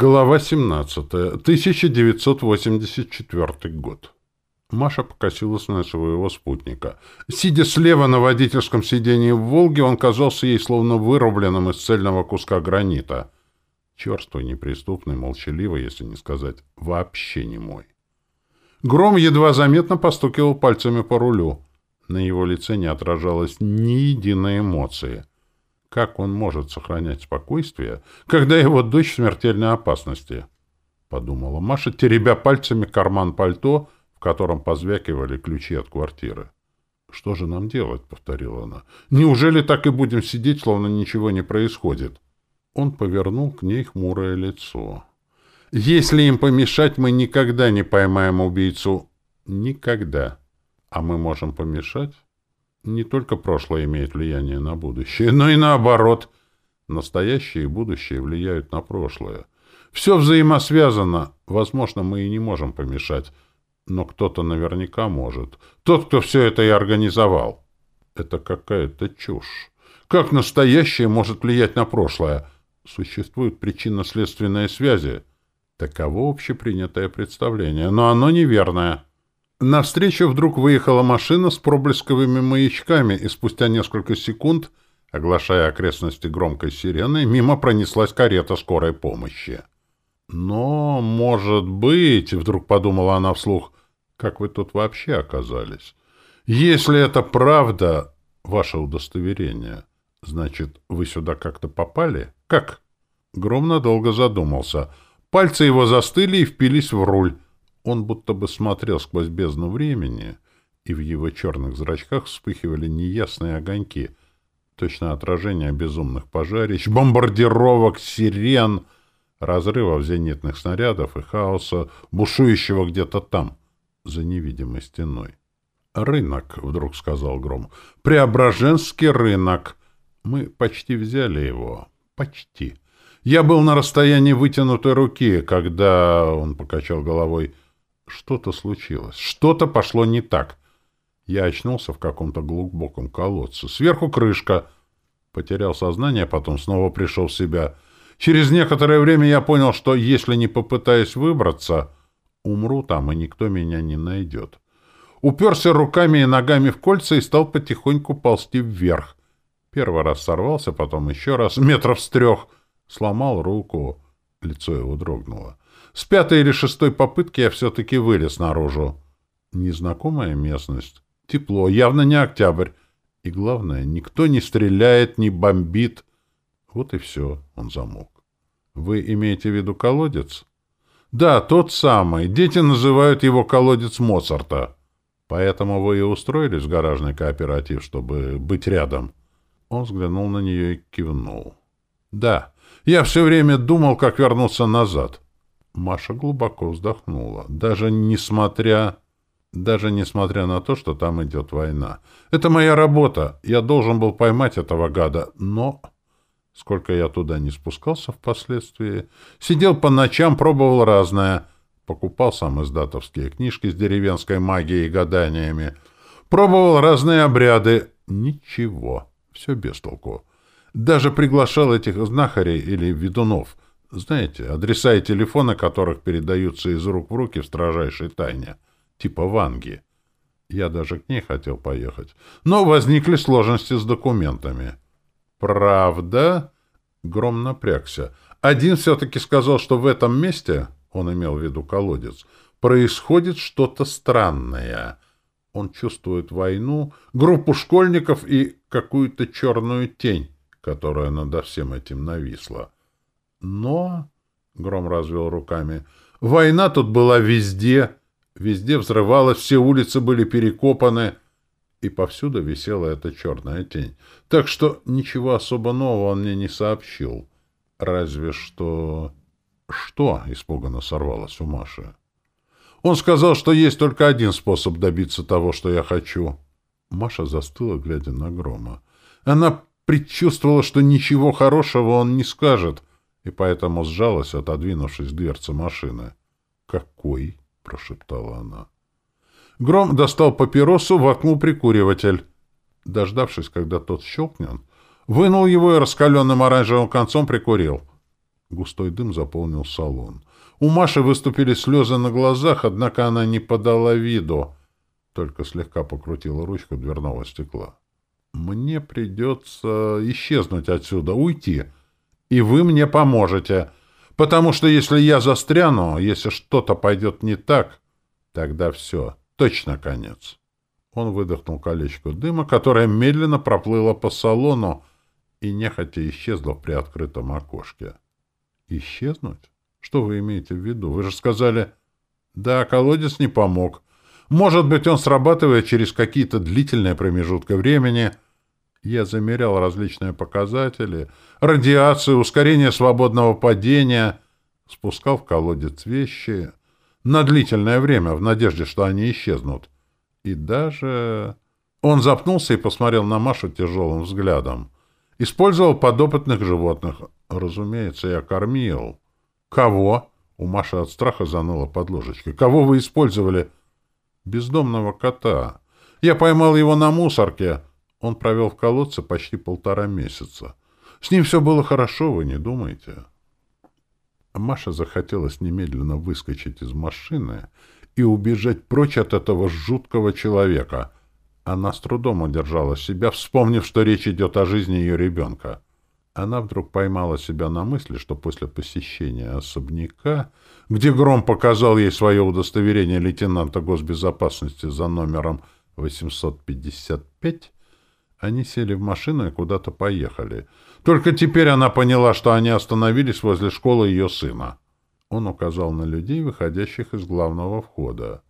Глава 17. 1984 год. Маша покосилась на своего спутника. Сидя слева на водительском сидении в «Волге», он казался ей словно вырубленным из цельного куска гранита. Черствый, неприступный, молчаливый, если не сказать, вообще не мой. Гром едва заметно постукивал пальцами по рулю. На его лице не отражалось ни единой эмоции — как он может сохранять спокойствие, когда его дочь в смертельной опасности? Подумала Маша, теребя пальцами карман пальто, в котором позвякивали ключи от квартиры. «Что же нам делать?» — повторила она. «Неужели так и будем сидеть, словно ничего не происходит?» Он повернул к ней хмурое лицо. «Если им помешать, мы никогда не поймаем убийцу. Никогда. А мы можем помешать?» Не только прошлое имеет влияние на будущее, но и наоборот. Настоящее и будущее влияют на прошлое. Все взаимосвязано. Возможно, мы и не можем помешать. Но кто-то наверняка может. Тот, кто все это и организовал. Это какая-то чушь. Как настоящее может влиять на прошлое? Существуют причинно-следственные связи. Таково общепринятое представление, но оно неверное. Навстречу вдруг выехала машина с проблесковыми маячками, и спустя несколько секунд, оглашая окрестности громкой сиреной, мимо пронеслась карета скорой помощи. «Но, может быть, — вдруг подумала она вслух, — как вы тут вообще оказались? Если это правда, ваше удостоверение, значит, вы сюда как-то попали? Как?» Гром надолго задумался. Пальцы его застыли и впились в руль. Он будто бы смотрел сквозь бездну времени, и в его черных зрачках вспыхивали неясные огоньки, точно отражение безумных пожарищ, бомбардировок, сирен, разрывов зенитных снарядов и хаоса, бушующего где-то там, за невидимой стеной. «Рынок», — вдруг сказал Гром, — «Преображенский рынок. Мы почти взяли его. Почти. Я был на расстоянии вытянутой руки, когда...» — он покачал головой — что-то случилось. Что-то пошло не так. Я очнулся в каком-то глубоком колодце. Сверху крышка. Потерял сознание, потом снова пришел в себя. Через некоторое время я понял, что если не попытаюсь выбраться, умру там, и никто меня не найдет. Уперся руками и ногами в кольца и стал потихоньку ползти вверх. Первый раз сорвался, потом еще раз, метров с трех. Сломал руку. Лицо его дрогнуло. С пятой или шестой попытки я все-таки вылез наружу. Незнакомая местность. Тепло, явно не октябрь. И главное, никто не стреляет, не бомбит. Вот и все, он замолк. Вы имеете в виду колодец? Да, тот самый. Дети называют его колодец Моцарта. Поэтому вы и устроились в гаражный кооператив, чтобы быть рядом. Он взглянул на нее и кивнул. Да, я все время думал, как вернуться назад. Маша глубоко вздохнула. Даже несмотря... Даже несмотря на то, что там идет война. Это моя работа. Я должен был поймать этого гада. Но... Сколько я туда не спускался впоследствии. Сидел по ночам, пробовал разное. Покупал сам издатовские книжки с деревенской магией и гаданиями. Пробовал разные обряды. Ничего. Все без толку. Даже приглашал этих знахарей или ведунов — знаете, адреса и телефоны которых передаются из рук в руки в строжайшей тайне, типа Ванги. Я даже к ней хотел поехать. Но возникли сложности с документами. «Правда?» — Гром напрягся. Один все-таки сказал, что в этом месте, он имел в виду колодец, происходит что-то странное. Он чувствует войну, группу школьников и какую-то черную тень, которая над всем этим нависла. Но, — Гром развел руками, — война тут была везде, везде взрывалась, все улицы были перекопаны, и повсюду висела эта черная тень. Так что ничего особо нового он мне не сообщил. Разве что... Что? — испуганно сорвалось у Маши. Он сказал, что есть только один способ добиться того, что я хочу. Маша застыла, глядя на Грома. Она предчувствовала, что ничего хорошего он не скажет — и поэтому сжалась, отодвинувшись дверцы машины. «Какой?» — прошептала она. Гром достал папиросу, воткнул прикуриватель. Дождавшись, когда тот щелкнет, вынул его и раскаленным оранжевым концом прикурил. Густой дым заполнил салон. У Маши выступили слезы на глазах, однако она не подала виду, только слегка покрутила ручку дверного стекла. «Мне придется исчезнуть отсюда, уйти, и вы мне поможете, потому что если я застряну, если что-то пойдет не так, тогда все, точно конец». Он выдохнул колечко дыма, которое медленно проплыло по салону и нехотя исчезло в приоткрытом окошке. «Исчезнуть? Что вы имеете в виду? Вы же сказали...» «Да, колодец не помог. Может быть, он срабатывает через какие-то длительные промежутки времени...» Я замерял различные показатели, радиацию, ускорение свободного падения, спускал в колодец вещи на длительное время в надежде, что они исчезнут. И даже... Он запнулся и посмотрел на Машу тяжелым взглядом. Использовал подопытных животных. Разумеется, я кормил. Кого? У Маши от страха заныла под ложечкой. Кого вы использовали? Бездомного кота. Я поймал его на мусорке. Он провел в колодце почти полтора месяца. С ним все было хорошо, вы не думаете? Маша захотелось немедленно выскочить из машины и убежать прочь от этого жуткого человека. Она с трудом удержала себя, вспомнив, что речь идет о жизни ее ребенка. Она вдруг поймала себя на мысли, что после посещения особняка, где Гром показал ей свое удостоверение лейтенанта госбезопасности за номером 855, они сели в машину и куда-то поехали. Только теперь она поняла, что они остановились возле школы ее сына. Он указал на людей, выходящих из главного входа.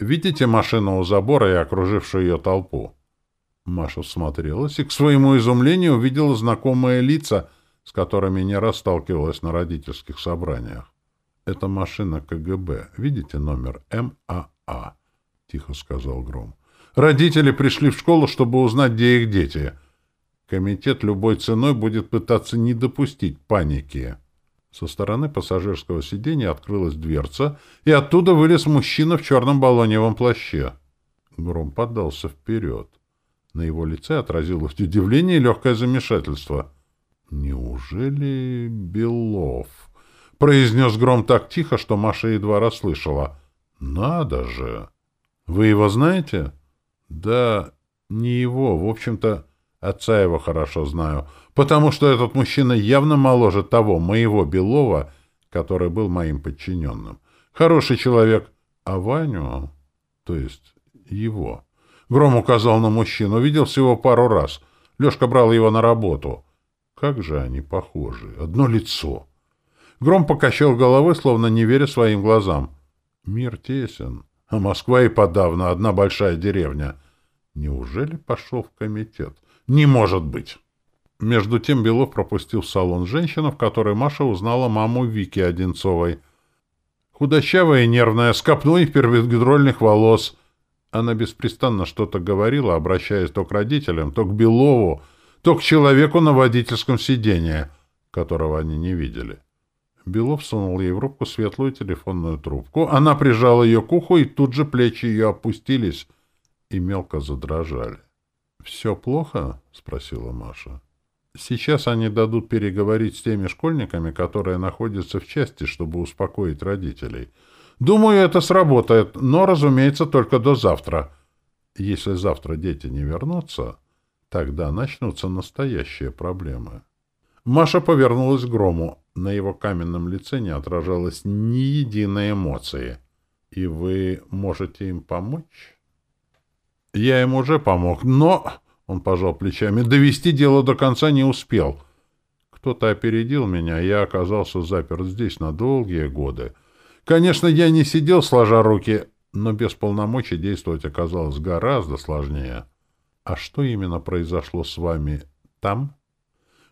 «Видите машину у забора и окружившую ее толпу?» Маша всмотрелась и, к своему изумлению, увидела знакомые лица, с которыми не раз сталкивалась на родительских собраниях. «Это машина КГБ. Видите номер МАА?» — тихо сказал Гром. «Родители пришли в школу, чтобы узнать, где их дети. Комитет любой ценой будет пытаться не допустить паники». Со стороны пассажирского сиденья открылась дверца, и оттуда вылез мужчина в черном баллоневом плаще. Гром поддался вперед. На его лице отразилось удивление и легкое замешательство. «Неужели Белов?» — произнес Гром так тихо, что Маша едва расслышала. «Надо же! Вы его знаете?» «Да, не его. В общем-то, отца его хорошо знаю» потому что этот мужчина явно моложе того, моего Белова, который был моим подчиненным. Хороший человек. А Ваню, то есть его, Гром указал на мужчину, видел всего пару раз. Лешка брал его на работу. Как же они похожи. Одно лицо. Гром покачал головой, словно не веря своим глазам. Мир тесен, а Москва и подавно одна большая деревня. Неужели пошел в комитет? Не может быть! Между тем Белов пропустил в салон женщину, в которой Маша узнала маму Вики Одинцовой. Худощавая и нервная, с копной первогидрольных волос. Она беспрестанно что-то говорила, обращаясь то к родителям, то к Белову, то к человеку на водительском сиденье, которого они не видели. Белов сунул ей в руку светлую телефонную трубку. Она прижала ее к уху, и тут же плечи ее опустились и мелко задрожали. — Все плохо? — спросила Маша. Сейчас они дадут переговорить с теми школьниками, которые находятся в части, чтобы успокоить родителей. Думаю, это сработает, но, разумеется, только до завтра. Если завтра дети не вернутся, тогда начнутся настоящие проблемы. Маша повернулась к Грому. На его каменном лице не отражалось ни единой эмоции. «И вы можете им помочь?» «Я им уже помог, но...» Он пожал плечами. Довести дело до конца не успел. Кто-то опередил меня, я оказался заперт здесь на долгие годы. Конечно, я не сидел сложа руки, но без полномочий действовать оказалось гораздо сложнее. А что именно произошло с вами там?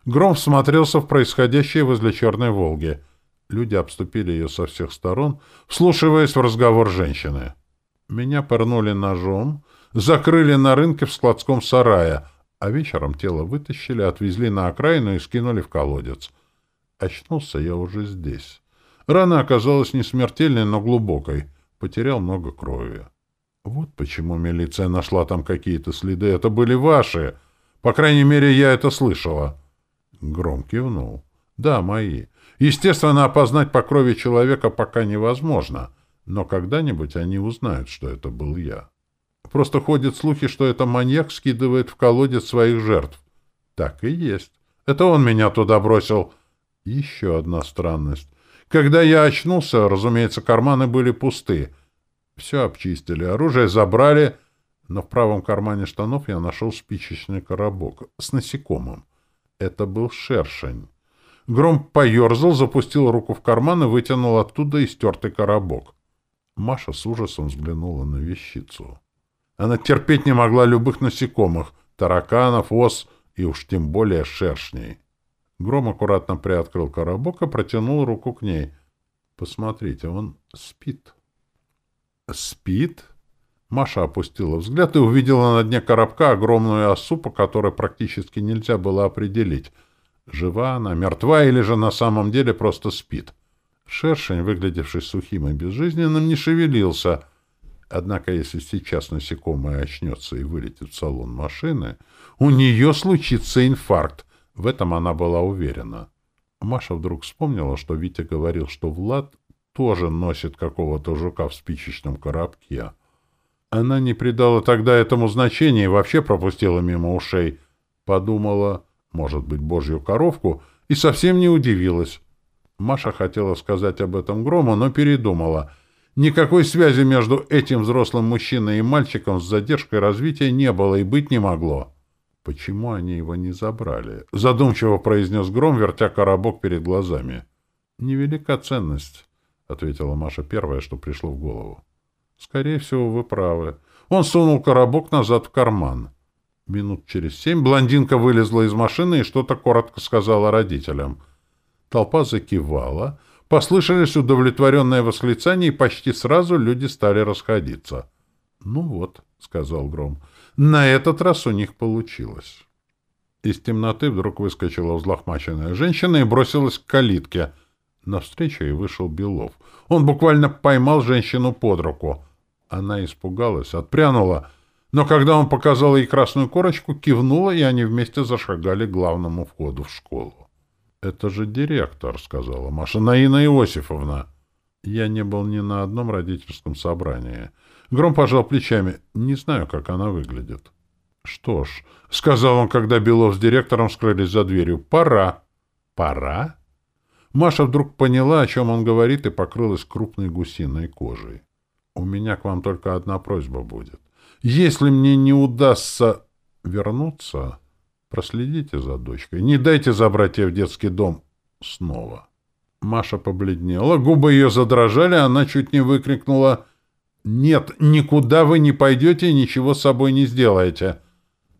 Гром всмотрелся в происходящее возле Черной Волги. Люди обступили ее со всех сторон, вслушиваясь в разговор женщины. Меня пырнули ножом, закрыли на рынке в складском сарае, а вечером тело вытащили, отвезли на окраину и скинули в колодец. Очнулся я уже здесь. Рана оказалась не смертельной, но глубокой. Потерял много крови. Вот почему милиция нашла там какие-то следы. Это были ваши. По крайней мере, я это слышала. Гром кивнул. Да, мои. Естественно, опознать по крови человека пока невозможно, но когда-нибудь они узнают, что это был я. Просто ходят слухи, что это маньяк скидывает в колодец своих жертв. Так и есть. Это он меня туда бросил. Еще одна странность. Когда я очнулся, разумеется, карманы были пусты. Все обчистили, оружие забрали, но в правом кармане штанов я нашел спичечный коробок с насекомым. Это был шершень. Гром поерзал, запустил руку в карман и вытянул оттуда истертый коробок. Маша с ужасом взглянула на вещицу. Она терпеть не могла любых насекомых, тараканов, ос и уж тем более шершней. Гром аккуратно приоткрыл коробок и протянул руку к ней. «Посмотрите, он спит». «Спит?» Маша опустила взгляд и увидела на дне коробка огромную осу, по которой практически нельзя было определить, жива она, мертва или же на самом деле просто спит. Шершень, выглядевший сухим и безжизненным, не шевелился. Однако, если сейчас насекомое очнется и вылетит в салон машины, у нее случится инфаркт. В этом она была уверена. Маша вдруг вспомнила, что Витя говорил, что Влад тоже носит какого-то жука в спичечном коробке. Она не придала тогда этому значения и вообще пропустила мимо ушей. Подумала, может быть, божью коровку, и совсем не удивилась. Маша хотела сказать об этом Грому, но передумала. Никакой связи между этим взрослым мужчиной и мальчиком с задержкой развития не было и быть не могло. «Почему они его не забрали?» — задумчиво произнес Гром, вертя коробок перед глазами. «Невелика ценность», — ответила Маша первое, что пришло в голову. Скорее всего, вы правы. Он сунул коробок назад в карман. Минут через семь блондинка вылезла из машины и что-то коротко сказала родителям. Толпа закивала, послышались удовлетворенные восклицания, и почти сразу люди стали расходиться. «Ну вот», — сказал Гром, — «на этот раз у них получилось». Из темноты вдруг выскочила взлохмаченная женщина и бросилась к калитке. Навстречу ей вышел Белов. Он буквально поймал женщину под руку — она испугалась, отпрянула, но когда он показал ей красную корочку, кивнула, и они вместе зашагали к главному входу в школу. — Это же директор, — сказала Маша. — Наина Иосифовна. Я не был ни на одном родительском собрании. Гром пожал плечами. Не знаю, как она выглядит. — Что ж, — сказал он, когда Белов с директором скрылись за дверью, — пора. — Пора? Маша вдруг поняла, о чем он говорит, и покрылась крупной гусиной кожей. У меня к вам только одна просьба будет. Если мне не удастся вернуться, проследите за дочкой. Не дайте забрать ее в детский дом снова. Маша побледнела, губы ее задрожали, она чуть не выкрикнула «Нет, никуда вы не пойдете и ничего с собой не сделаете!»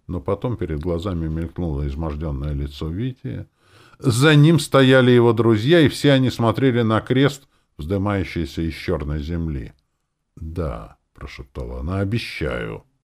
Но потом перед глазами мелькнуло изможденное лицо Вити. За ним стояли его друзья, и все они смотрели на крест, вздымающийся из черной земли. — Да, — прошептала она, — обещаю.